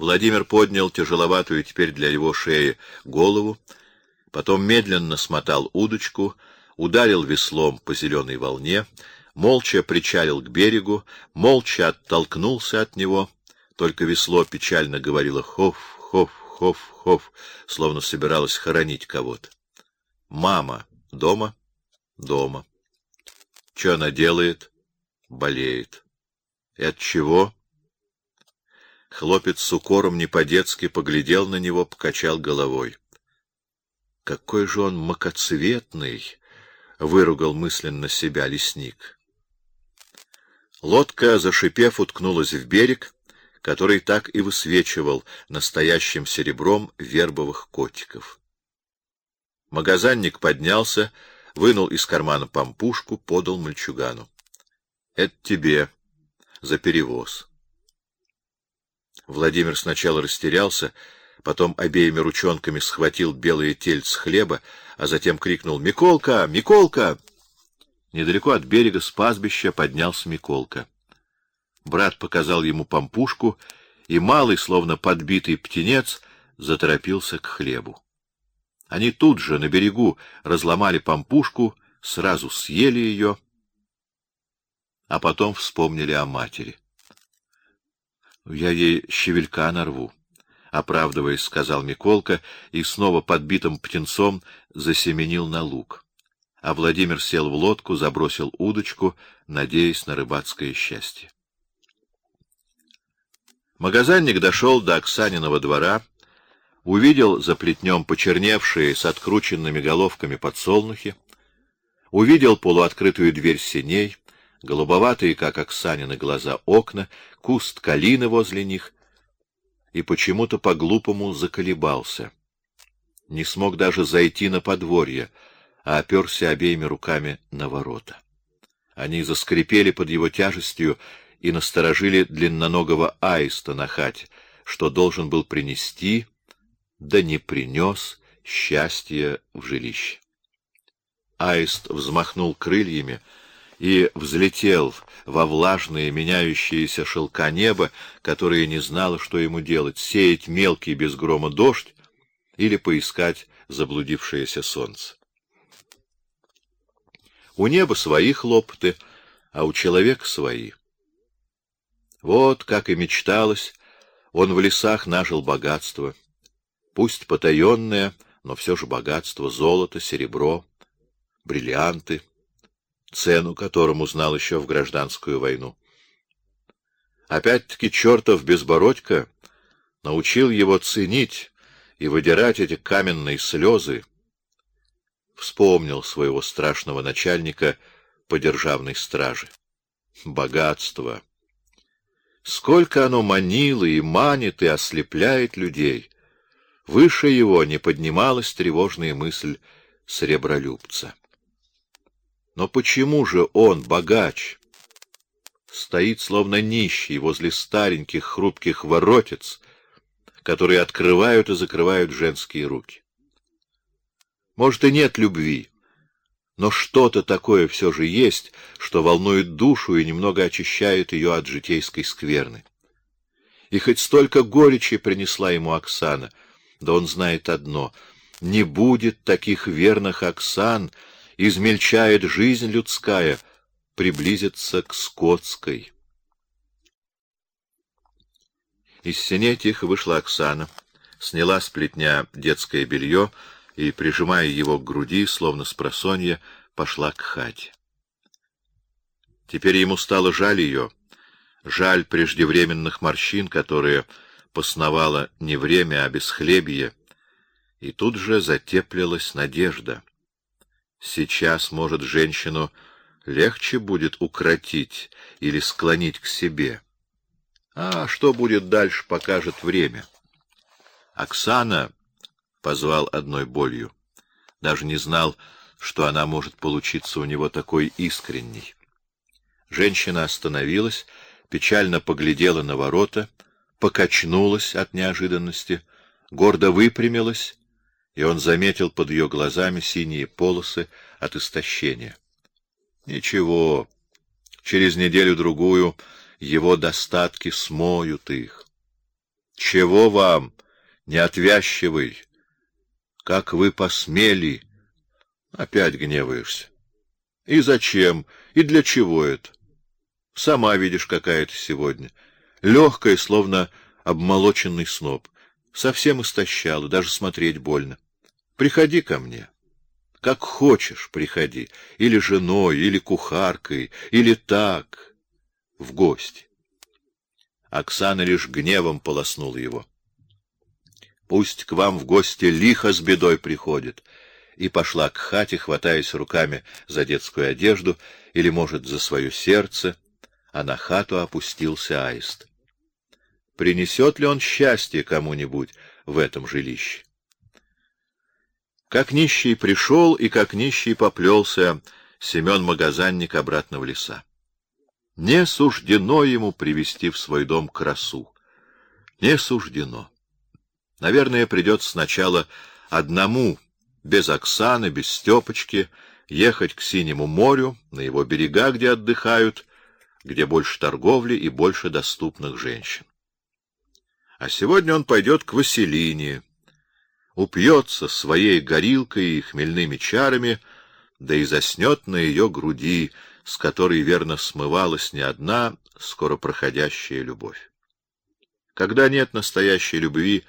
Владимир поднял тяжеловатую теперь для его шеи голову, потом медленно смотал удочку, ударил веслом по зеленой волне, молча причалил к берегу, молча оттолкнулся от него, только весло печально говорило «хоф, хоф, хоф, хоф», словно собиралось хоронить кого-то. Мама дома? Дома. Что она делает? Болеет. И от чего? Хлопец с укором не по-детски поглядел на него, покачал головой. Какой же он макоцветный, выругал мысленно себя лесник. Лодка, зашипев, уткнулась в берег, который так и высвечивал настоящим серебром вербовых котиков. Магазинник поднялся, вынул из кармана пампушку, подал мальчугану. — Это тебе за перевоз. Владимир сначала растерялся, потом обеими ручонками схватил белые тельц хлеба, а затем крикнул «Миколка! Миколка!» Недалеко от берега с пастбища поднялся Миколка. Брат показал ему пампушку, и малый, словно подбитый птенец, заторопился к хлебу. Они тут же на берегу разломали пампушку, сразу съели ее, а потом вспомнили о матери. Я ей щевелька нарву, оправдываясь, сказал Миколка и снова подбитым птенцом засеменил на луг. А Владимир сел в лодку, забросил удочку, надеясь на рыбацкое счастье. Магазинник дошел до Оксаниного двора, увидел за плетнем почерневшие с открученными головками подсолнухи, увидел полуоткрытую дверь сеней, голубоватые, как Оксанины глаза, окна, куст калины возле них, и почему-то по-глупому заколебался. Не смог даже зайти на подворье, а оперся обеими руками на ворота. Они заскрипели под его тяжестью и насторожили длинноногого аиста на хате, что должен был принести, да не принес счастья в жилище. Аист взмахнул крыльями, и взлетел во влажные меняющиеся шелка неба, которое не знало, что ему делать: сеять мелкий без грома дождь или поискать заблудившееся солнце. У неба свои хлопоты, а у человека свои. Вот как и мечталось, он в лесах нажил богатство, пусть потаенное, но все же богатство: золото, серебро, бриллианты цену которому знал еще в гражданскую войну. Опять-таки чертов безбородько научил его ценить и выдирать эти каменные слезы. Вспомнил своего страшного начальника по державной страже. Богатство. Сколько оно манило и манит и ослепляет людей. Выше его не поднималась тревожная мысль сребролюбца. Но почему же он, богач, стоит словно нищий возле стареньких хрупких воротец, которые открывают и закрывают женские руки? Может и нет любви, но что-то такое все же есть, что волнует душу и немного очищает ее от житейской скверны. И хоть столько горечи принесла ему Оксана, да он знает одно: не будет таких верных Оксан, измельчает жизнь людская, приблизится к скотской. Из сеней тихо вышла Оксана, сняла с плетня детское белье и, прижимая его к груди, словно с просонья, пошла к хате. Теперь ему стало жаль ее, жаль преждевременных морщин, которые посновало не время, а бесхлебье, и тут же затеплилась надежда. Сейчас, может, женщину легче будет укротить или склонить к себе. А что будет дальше, покажет время. Оксана позвал одной болью. Даже не знал, что она может получиться у него такой искренней. Женщина остановилась, печально поглядела на ворота, покачнулась от неожиданности, гордо выпрямилась и он заметил под ее глазами синие полосы от истощения. Ничего, через неделю другую его достатки смоют их. Чего вам, неотвязчивый? Как вы посмели? Опять гневаешься. И зачем? И для чего это? Сама видишь, какая ты сегодня. Легкая, словно обмолоченный сноп. Совсем истощала, даже смотреть больно. Приходи ко мне. Как хочешь, приходи. Или женой, или кухаркой, или так, в гости. Оксана лишь гневом полоснула его. Пусть к вам в гости лихо с бедой приходит. И пошла к хате, хватаясь руками за детскую одежду или, может, за свое сердце, а на хату опустился аист. Принесет ли он счастье кому-нибудь в этом жилище? Как нищий пришел и как нищий поплелся Семен Магазанник обратно в леса. Не суждено ему привести в свой дом красу. Не суждено. Наверное, придется сначала одному, без Оксаны, без Степочки, ехать к Синему морю, на его берега, где отдыхают, где больше торговли и больше доступных женщин. А сегодня он пойдет к Василине, упьется своей горилкой и хмельными чарами, да и заснет на ее груди, с которой верно смывалась не одна скоро проходящая любовь. Когда нет настоящей любви,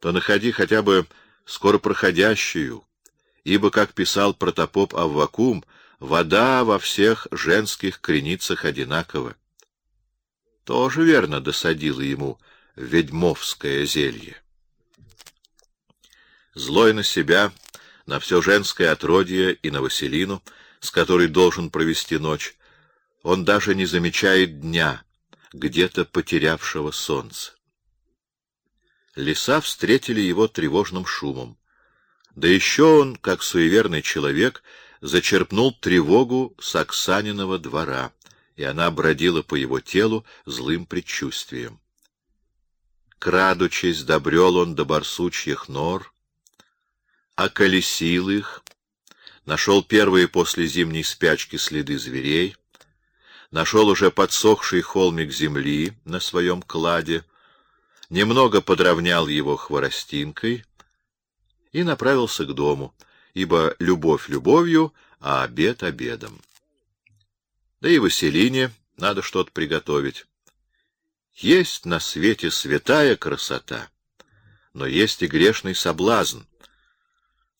то находи хотя бы скоро проходящую, ибо, как писал протопоп Аввакум, вода во всех женских креницах одинакова. Тоже верно досадило ему ведьмовское зелье злой на себя, на все женское отродье и на Василину, с которой должен провести ночь, он даже не замечает дня, где-то потерявшего солнце. Леса встретили его тревожным шумом. Да еще он, как суеверный человек, зачерпнул тревогу с Оксаниного двора, и она бродила по его телу злым предчувствием. Крадучись, добрел он до барсучьих нор, околесил их, нашел первые после зимней спячки следы зверей, нашел уже подсохший холмик земли на своем кладе, немного подровнял его хворостинкой и направился к дому, ибо любовь любовью, а обед обедом. Да и Василине надо что-то приготовить. Есть на свете святая красота, но есть и грешный соблазн,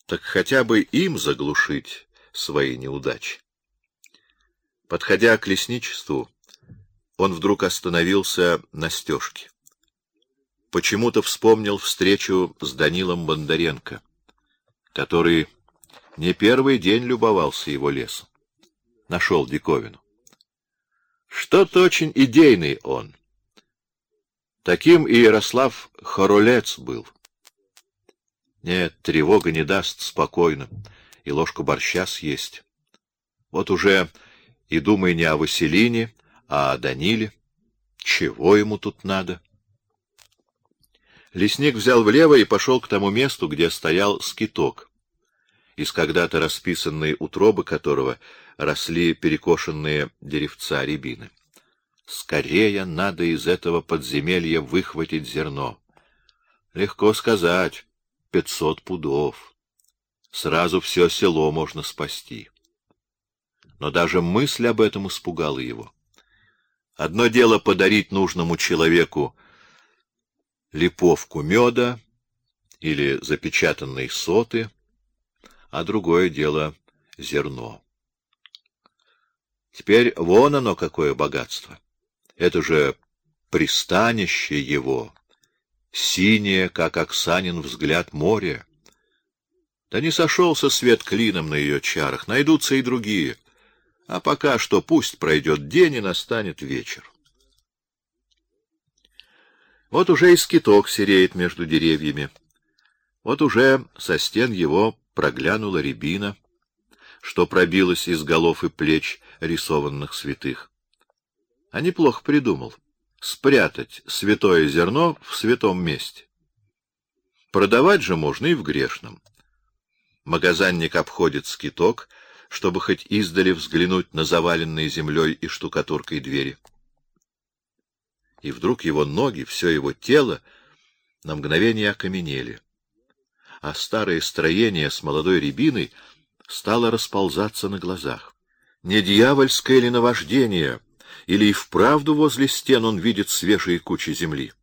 так хотя бы им заглушить свои неудачи. Подходя к лесничеству, он вдруг остановился на стежке. Почему-то вспомнил встречу с Данилом Бондаренко, который не первый день любовался его лесом. Нашел диковину. Что-то очень идейный он. Таким и Ярослав Хоролец был. Нет, тревога не даст спокойно, и ложку борща съесть. Вот уже и думай не о Василине, а о Даниле. Чего ему тут надо? Лесник взял влево и пошел к тому месту, где стоял скиток, из когда-то расписанной утробы которого росли перекошенные деревца рябины. Скорее надо из этого подземелья выхватить зерно. Легко сказать пятьсот пудов. Сразу все село можно спасти. Но даже мысль об этом испугала его. Одно дело подарить нужному человеку липовку меда или запечатанные соты, а другое дело — зерно. Теперь вон оно какое богатство. Это же пристанище его, синее, как Оксанин взгляд море. Да не сошелся свет клином на ее чарах, найдутся и другие. А пока что пусть пройдет день и настанет вечер. Вот уже и скиток сереет между деревьями. Вот уже со стен его проглянула рябина, что пробилась из голов и плеч рисованных святых. А неплохо придумал спрятать святое зерно в святом месте. Продавать же можно и в грешном. Магазинник обходит скиток, чтобы хоть издали взглянуть на заваленные землей и штукатуркой двери. И вдруг его ноги, все его тело на мгновение окаменели, а старое строение с молодой рябиной стало расползаться на глазах. Не дьявольское ли наваждение, или и вправду возле стен он видит свежие кучи земли?